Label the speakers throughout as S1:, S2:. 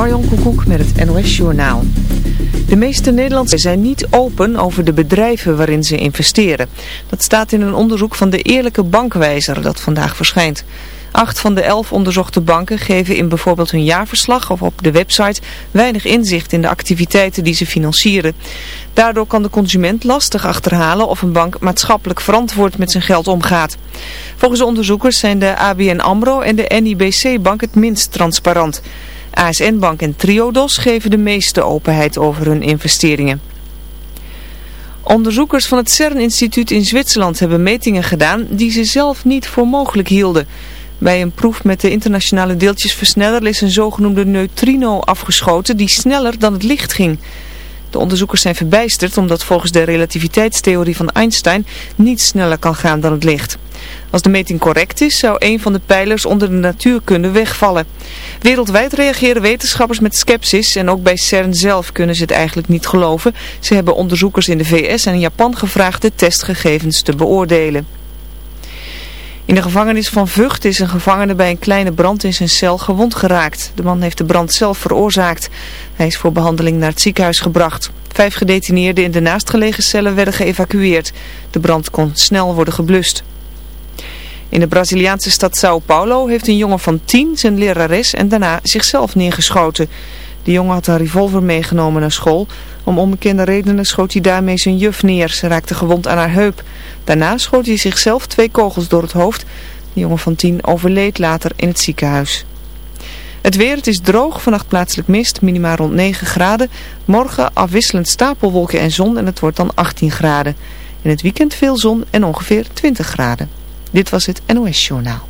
S1: Marjon Koekoek met het NOS Journaal. De meeste Nederlanders zijn niet open over de bedrijven waarin ze investeren. Dat staat in een onderzoek van de Eerlijke Bankwijzer dat vandaag verschijnt. Acht van de elf onderzochte banken geven in bijvoorbeeld hun jaarverslag of op de website weinig inzicht in de activiteiten die ze financieren. Daardoor kan de consument lastig achterhalen of een bank maatschappelijk verantwoord met zijn geld omgaat. Volgens de onderzoekers zijn de ABN AMRO en de NIBC bank het minst transparant. ASN Bank en Triodos geven de meeste openheid over hun investeringen. Onderzoekers van het CERN-instituut in Zwitserland hebben metingen gedaan die ze zelf niet voor mogelijk hielden. Bij een proef met de internationale deeltjesversneller is een zogenoemde neutrino afgeschoten die sneller dan het licht ging. De onderzoekers zijn verbijsterd omdat volgens de relativiteitstheorie van Einstein niet sneller kan gaan dan het licht. Als de meting correct is, zou een van de pijlers onder de natuurkunde wegvallen. Wereldwijd reageren wetenschappers met sceptisch en ook bij CERN zelf kunnen ze het eigenlijk niet geloven. Ze hebben onderzoekers in de VS en Japan gevraagd de testgegevens te beoordelen. In de gevangenis van Vught is een gevangene bij een kleine brand in zijn cel gewond geraakt. De man heeft de brand zelf veroorzaakt. Hij is voor behandeling naar het ziekenhuis gebracht. Vijf gedetineerden in de naastgelegen cellen werden geëvacueerd. De brand kon snel worden geblust. In de Braziliaanse stad Sao Paulo heeft een jongen van tien zijn lerares en daarna zichzelf neergeschoten. De jongen had een revolver meegenomen naar school. Om onbekende redenen schoot hij daarmee zijn juf neer. Ze raakte gewond aan haar heup. Daarna schoot hij zichzelf twee kogels door het hoofd. De jongen van tien overleed later in het ziekenhuis. Het weer, het is droog, vannacht plaatselijk mist, minimaal rond 9 graden. Morgen afwisselend stapelwolken en zon en het wordt dan 18 graden. In het weekend veel zon en ongeveer 20 graden. Dit was het NOS Journaal.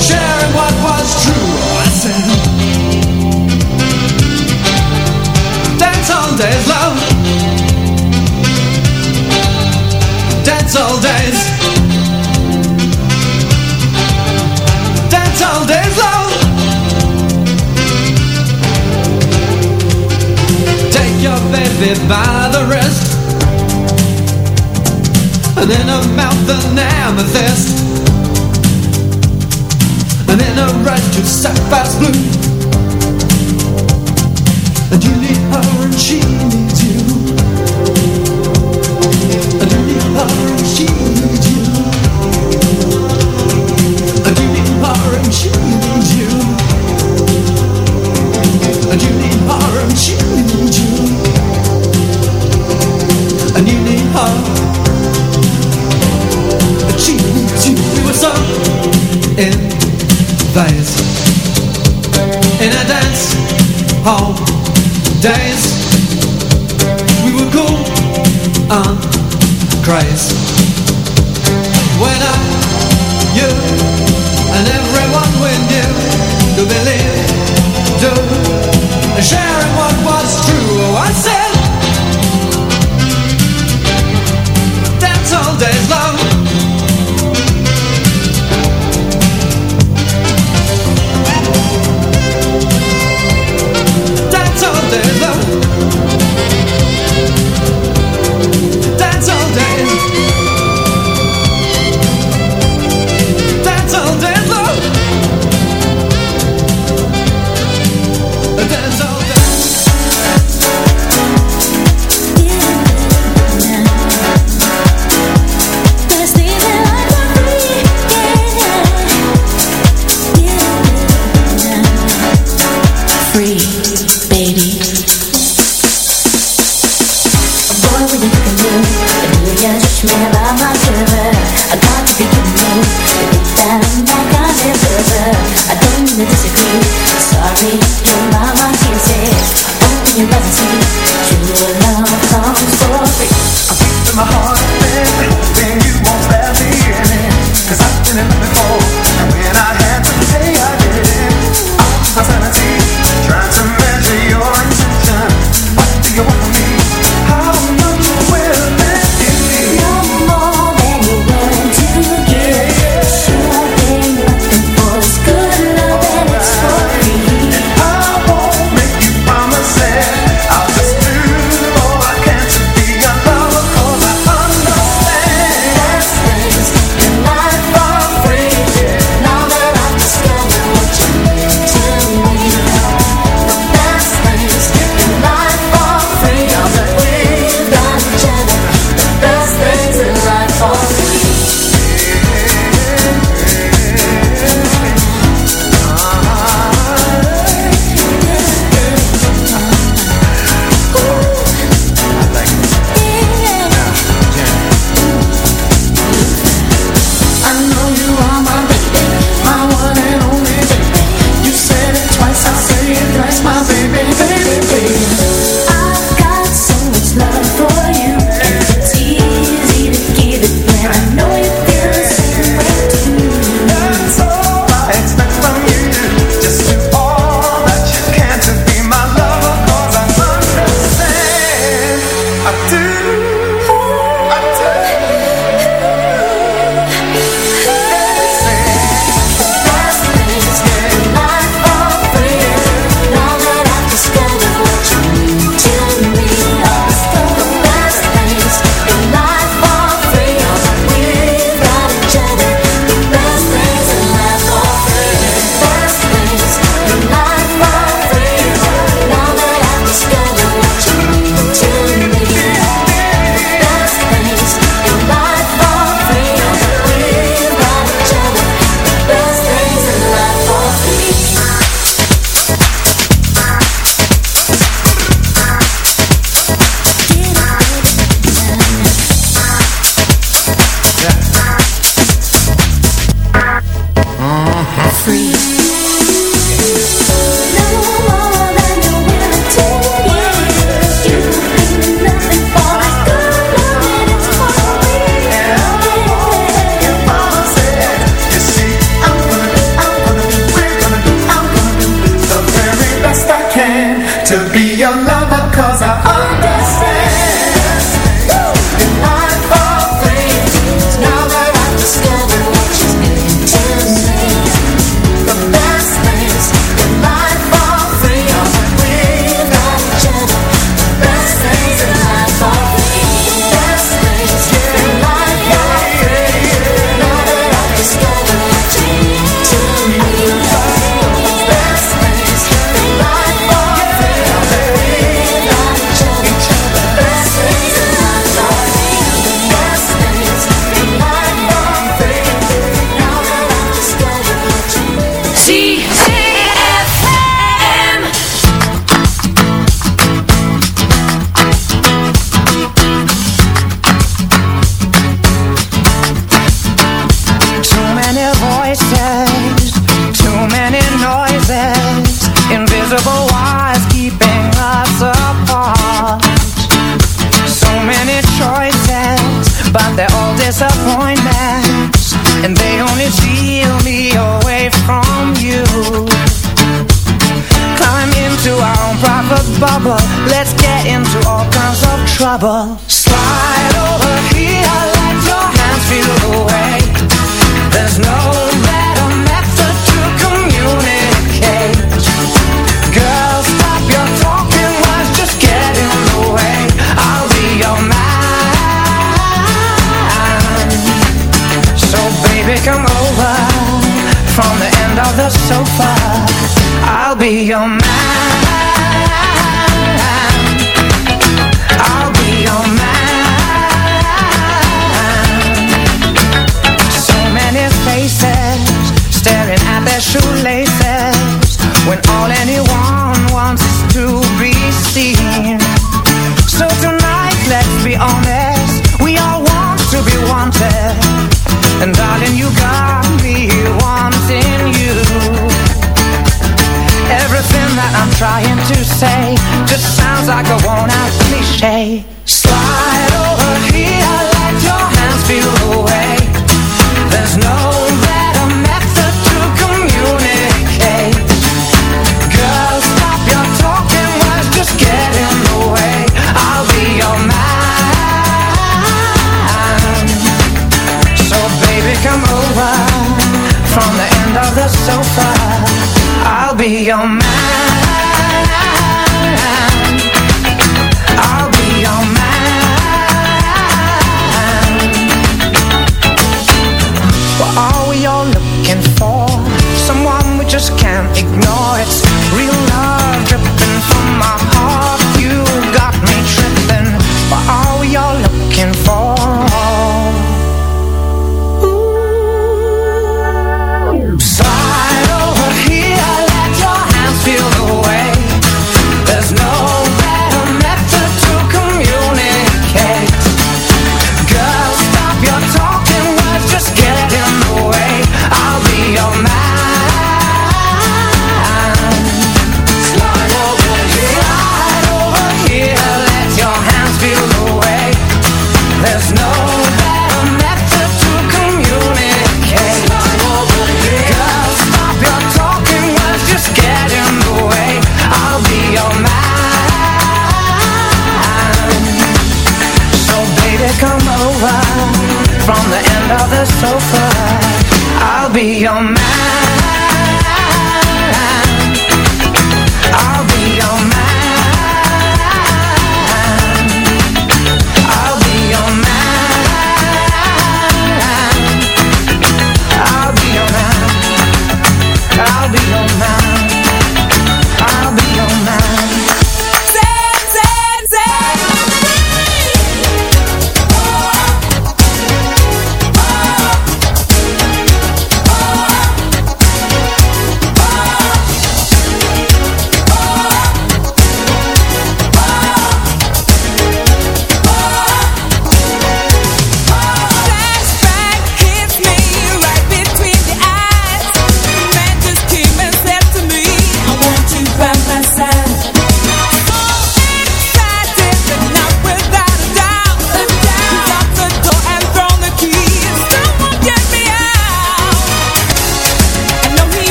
S2: sharing what was true. I dance all days, love. Dance all days. Dance all days, love. Take your baby by the wrist. And in her mouth an amethyst in a righteous sapphire's blue. And you need her and she needs you. And you need her and she needs you. And you need her and she needs you. And you need her and she needs you. And you need her And she needs you. We were so in days In a dance hall days We were cool and crazy When I, you and everyone we knew To believe, do, and sharing what was true. Oh, I
S3: say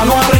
S4: mano arriba.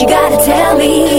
S3: you gotta tell me.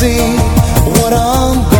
S5: See what I'm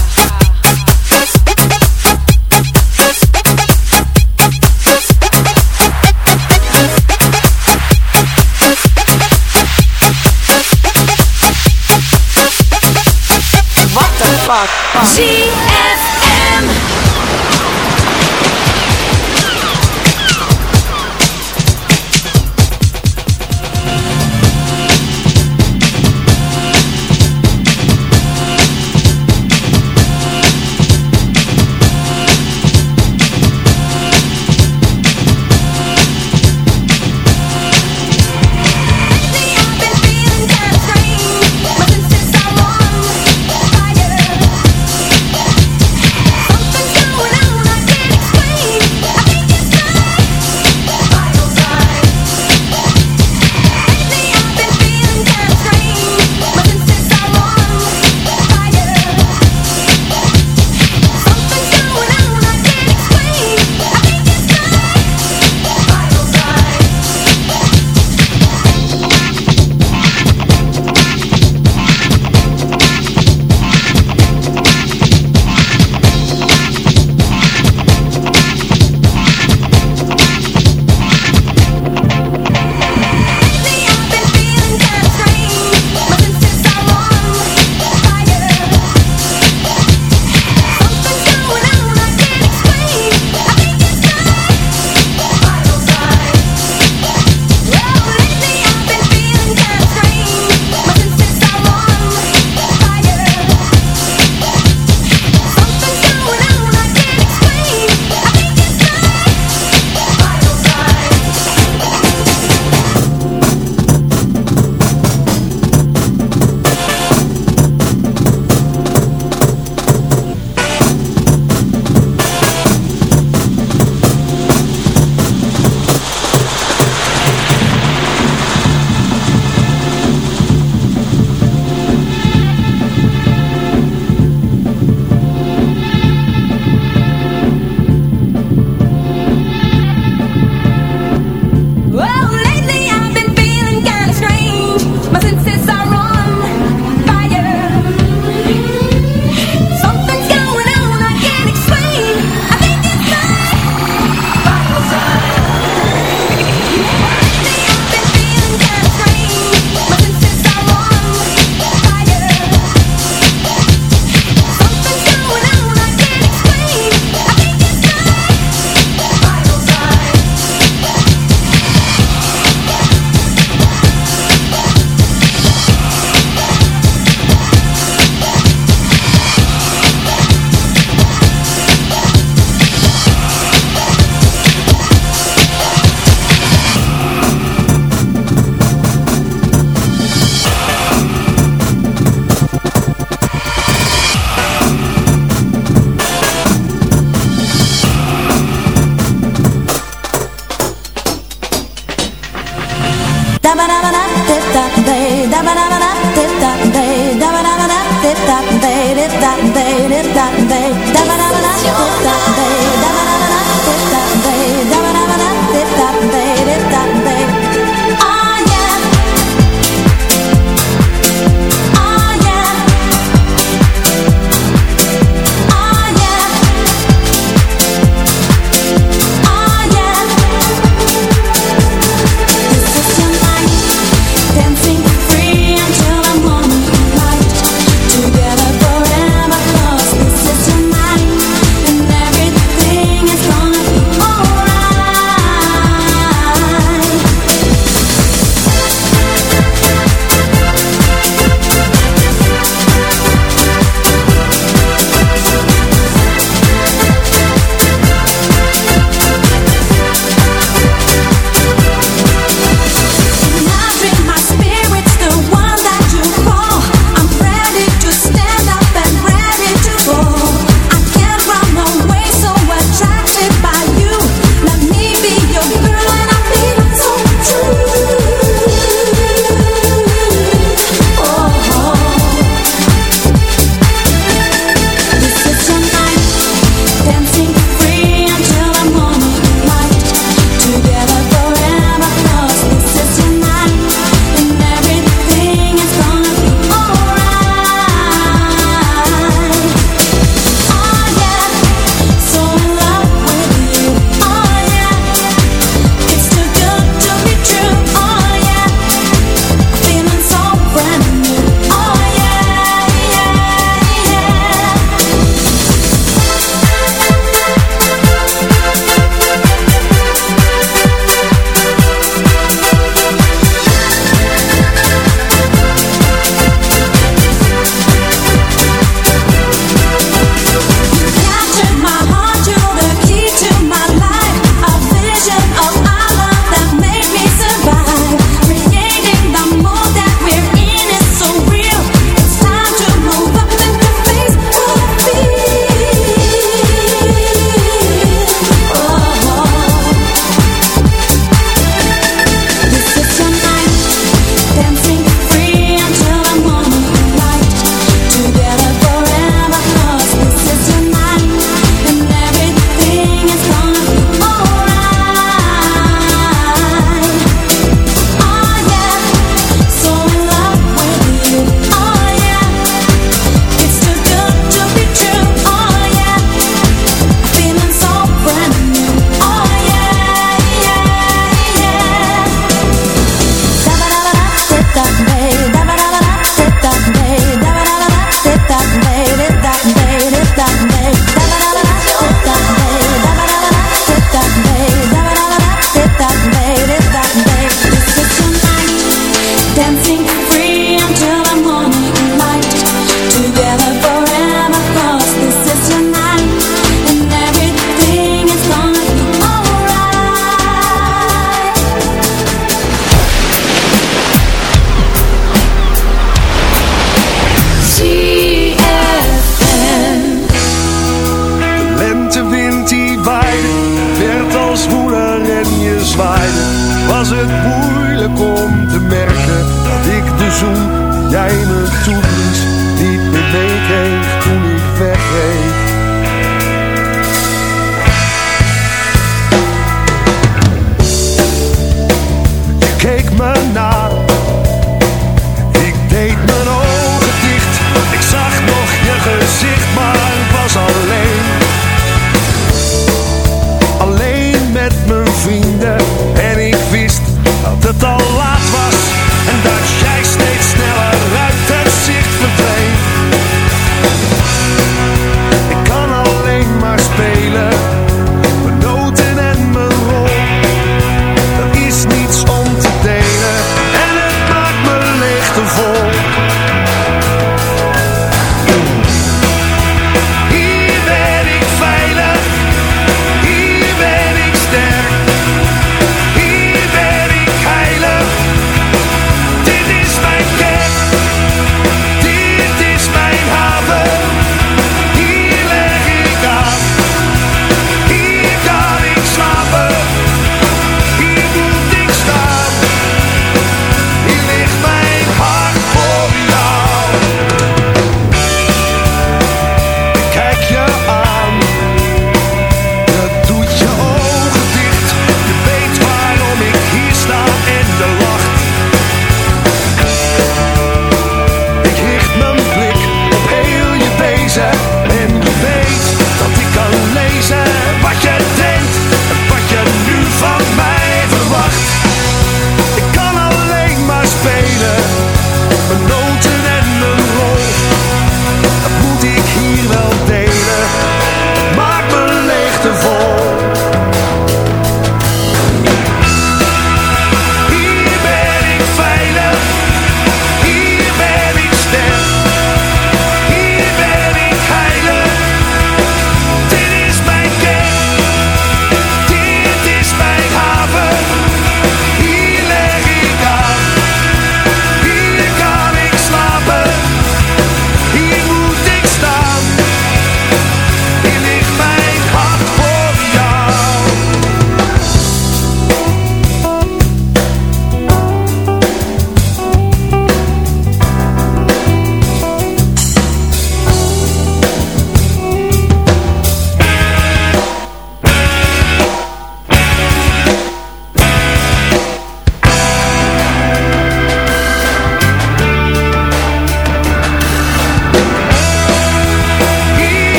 S3: What the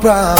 S5: problem.